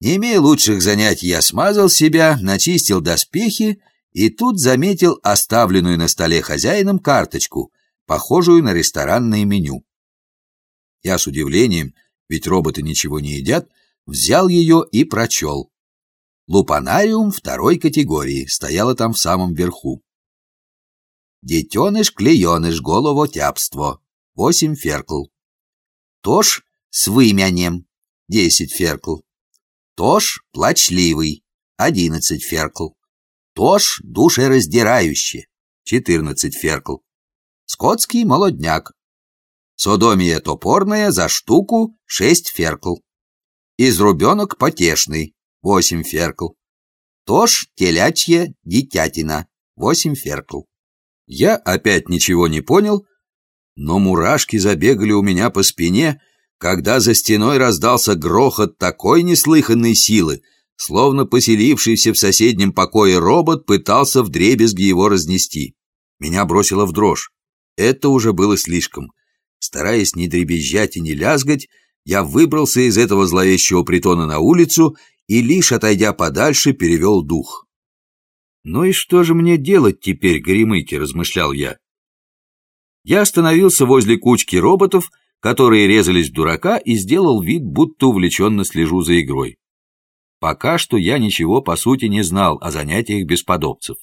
Не имея лучших занятий, я смазал себя, начистил доспехи и тут заметил оставленную на столе хозяином карточку, похожую на ресторанное меню. Я с удивлением, ведь роботы ничего не едят, взял ее и прочел. Лупанариум второй категории стояло там в самом верху. Детеныш-клееныш, головотяпство, восемь феркл. Тож с вымянем, десять феркл. Тож плачливый, одиннадцать феркл. Тож душераздирающий, четырнадцать феркл. Скотский молодняк. Содомия топорная за штуку шесть феркл. Изрубенок потешный, восемь феркл. Тож телячья дитятина, восемь феркл. Я опять ничего не понял, но мурашки забегали у меня по спине, когда за стеной раздался грохот такой неслыханной силы, словно поселившийся в соседнем покое робот пытался вдребезги его разнести. Меня бросило в дрожь. Это уже было слишком. Стараясь не дребезжать и не лязгать, я выбрался из этого зловещего притона на улицу и, лишь отойдя подальше, перевел дух. «Ну и что же мне делать теперь, горемыки?» — размышлял я. Я остановился возле кучки роботов, которые резались в дурака, и сделал вид, будто увлеченно слежу за игрой. Пока что я ничего, по сути, не знал о занятиях бесподобцев.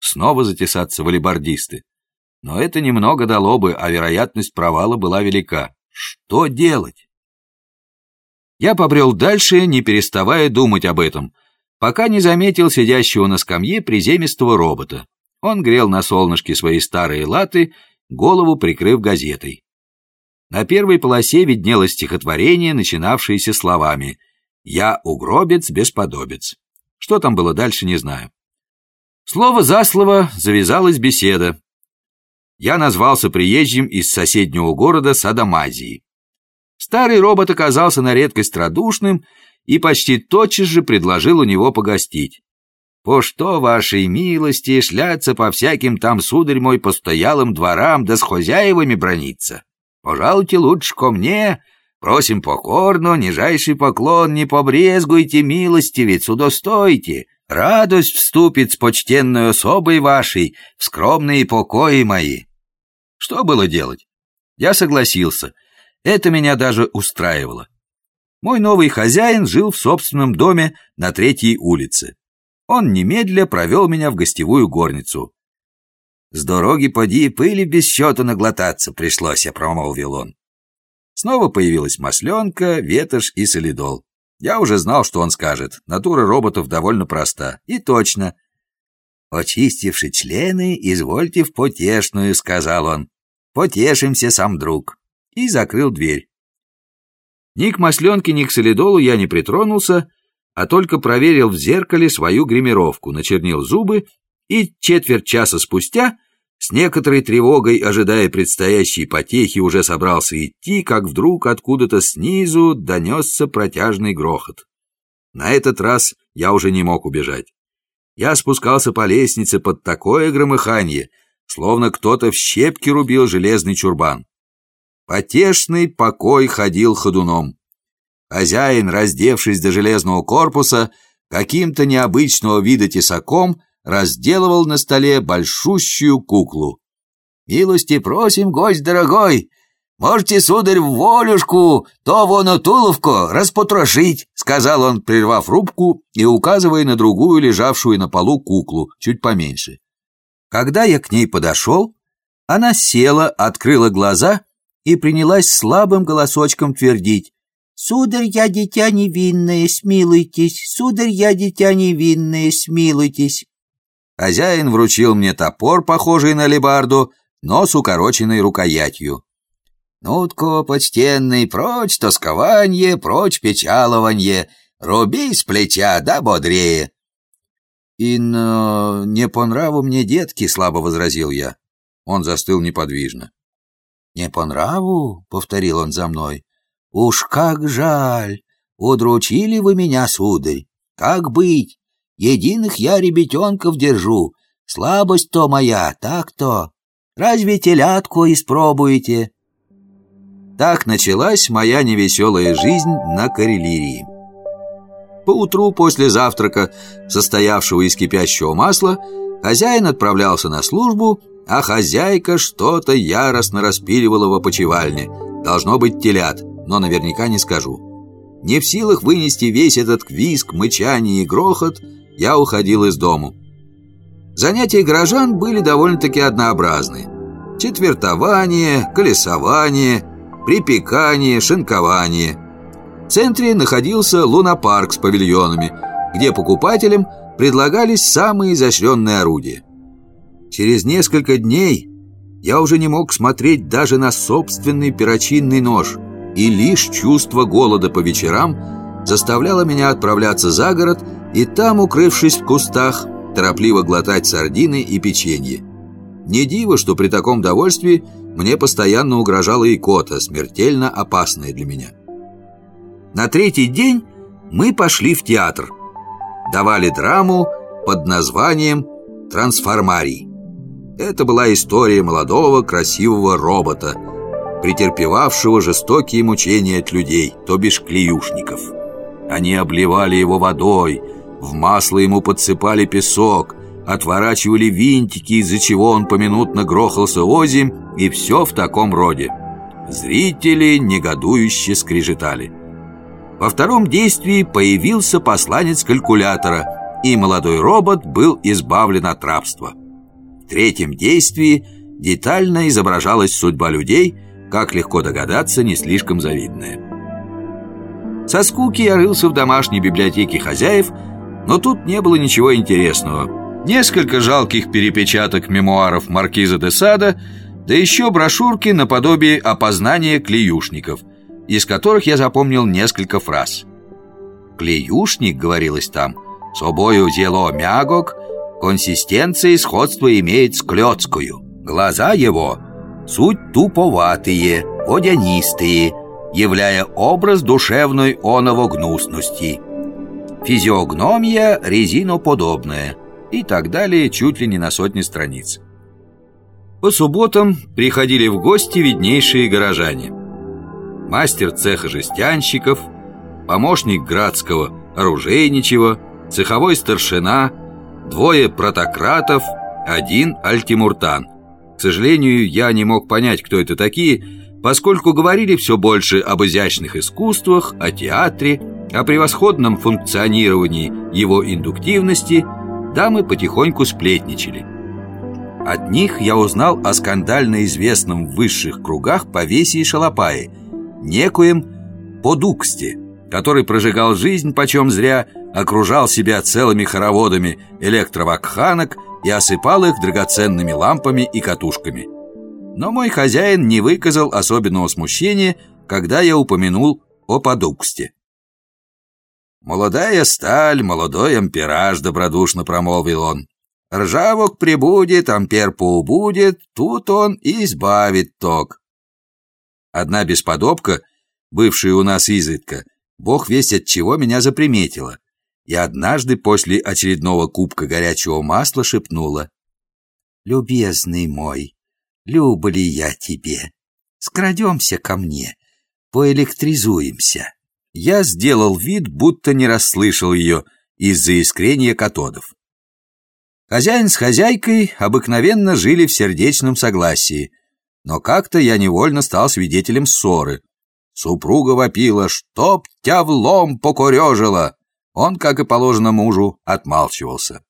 Снова затесаться волейбордисты. Но это немного дало бы, а вероятность провала была велика. Что делать? Я побрел дальше, не переставая думать об этом — пока не заметил сидящего на скамье приземистого робота. Он грел на солнышке свои старые латы, голову прикрыв газетой. На первой полосе виднелось стихотворение, начинавшееся словами «Я угробец-бесподобец». Что там было дальше, не знаю. Слово за слово завязалась беседа. Я назвался приезжим из соседнего города Садамазии. Старый робот оказался на редкость радушным и почти тотчас же предложил у него погостить. «По что вашей милости шляться по всяким там, сударь мой, постоялым дворам, да с хозяевами брониться? Пожалуйте лучше ко мне, просим покорно, нижайший поклон, не побрезгуйте милости, ведь судостойте, радость вступит с почтенной особой вашей в скромные покои мои». Что было делать? Я согласился. Это меня уже устраивало. Мой новый хозяин жил в собственном доме на третьей улице. Он немедля провел меня в гостевую горницу. «С дороги поди пыли без счета наглотаться пришлось», — промолвил он. Снова появилась масленка, ветошь и солидол. Я уже знал, что он скажет. Натура роботов довольно проста. И точно. «Очистивши члены, извольте в потешную», — сказал он. «Потешимся, сам друг». И закрыл дверь. Ни к масленке, ни к солидолу я не притронулся, а только проверил в зеркале свою гримировку, начернил зубы и четверть часа спустя, с некоторой тревогой, ожидая предстоящей потехи, уже собрался идти, как вдруг откуда-то снизу донесся протяжный грохот. На этот раз я уже не мог убежать. Я спускался по лестнице под такое громыханье, словно кто-то в щепки рубил железный чурбан. Потешный покой ходил ходуном. Хозяин, раздевшись до железного корпуса, каким-то необычного вида тесаком разделывал на столе большущую куклу. «Милости просим, гость дорогой! Можете, сударь, в волюшку, то вон туловку распотрошить!» сказал он, прервав рубку и указывая на другую, лежавшую на полу куклу, чуть поменьше. Когда я к ней подошел, она села, открыла глаза и принялась слабым голосочком твердить. «Сударь, я дитя невинное, смилуйтесь! Сударь, я дитя невинное, смилуйтесь!» Хозяин вручил мне топор, похожий на лебарду, но с укороченной рукоятью. «Ну-тко, почтенный, прочь тоскование, прочь печалование, руби с плеча, да бодрее!» «И но, не по нраву мне детки», — слабо возразил я. Он застыл неподвижно. «Не по нраву?» — повторил он за мной. «Уж как жаль! Удручили вы меня, сударь! Как быть? Единых я ребятенков держу. Слабость то моя, так-то. Разве телятку испробуете?» Так началась моя невеселая жизнь на Карелирии. Поутру после завтрака, состоявшего из кипящего масла, хозяин отправлялся на службу, а хозяйка что-то яростно распиливала в опочивальне. Должно быть телят, но наверняка не скажу. Не в силах вынести весь этот квиск, мычание и грохот, я уходил из дому. Занятия горожан были довольно-таки однообразны. Четвертование, колесование, припекание, шинкование. В центре находился лунопарк с павильонами, где покупателям предлагались самые изощренные орудия. Через несколько дней я уже не мог смотреть даже на собственный перочинный нож – и лишь чувство голода по вечерам заставляло меня отправляться за город и там, укрывшись в кустах, торопливо глотать сардины и печенье. Не диво, что при таком довольстве мне постоянно угрожала икота, смертельно опасная для меня. На третий день мы пошли в театр. Давали драму под названием «Трансформарий». Это была история молодого красивого робота – претерпевавшего жестокие мучения от людей, то бишь клеюшников. Они обливали его водой, в масло ему подсыпали песок, отворачивали винтики, из-за чего он поминутно грохался озим, и все в таком роде. Зрители негодующе скрежетали. Во втором действии появился посланец калькулятора, и молодой робот был избавлен от рабства. В третьем действии детально изображалась судьба людей – как легко догадаться, не слишком завидная. Со скуки я рылся в домашней библиотеке хозяев, но тут не было ничего интересного. Несколько жалких перепечаток мемуаров маркиза де Сада, да еще брошюрки наподобие опознания клеюшников, из которых я запомнил несколько фраз. «Клеюшник», — говорилось там, — «собою дело мягок, консистенции сходство имеет с клёцкую. Глаза его суть туповатые, водянистые, являя образ душевной оного гнусности. Физиогномия резиноподобная и так далее чуть ли не на сотни страниц. По субботам приходили в гости виднейшие горожане. Мастер цеха жестянщиков, помощник Градского оружейничего, цеховой старшина, двое протократов, один альтимуртан – к сожалению, я не мог понять, кто это такие, поскольку говорили все больше об изящных искусствах, о театре, о превосходном функционировании его индуктивности, дамы потихоньку сплетничали. От них я узнал о скандально известном в высших кругах повесе и шалопае, некоем Подуксте, который прожигал жизнь почем зря, окружал себя целыми хороводами электровакханок и осыпал их драгоценными лампами и катушками. Но мой хозяин не выказал особенного смущения, когда я упомянул о подуксте. «Молодая сталь, молодой ампераж», — добродушно промолвил он. «Ржавок прибудет, ампер поубудет, тут он избавит ток». Одна бесподобка, бывшая у нас изредка, бог весть от чего меня заприметила и однажды после очередного кубка горячего масла шепнула. «Любезный мой, люба ли я тебе? Скрадемся ко мне, поэлектризуемся». Я сделал вид, будто не расслышал ее из-за искрения катодов. Хозяин с хозяйкой обыкновенно жили в сердечном согласии, но как-то я невольно стал свидетелем ссоры. Супруга вопила, чтоб тя в лом покорежило. Он, как и положено мужу, отмалчивался.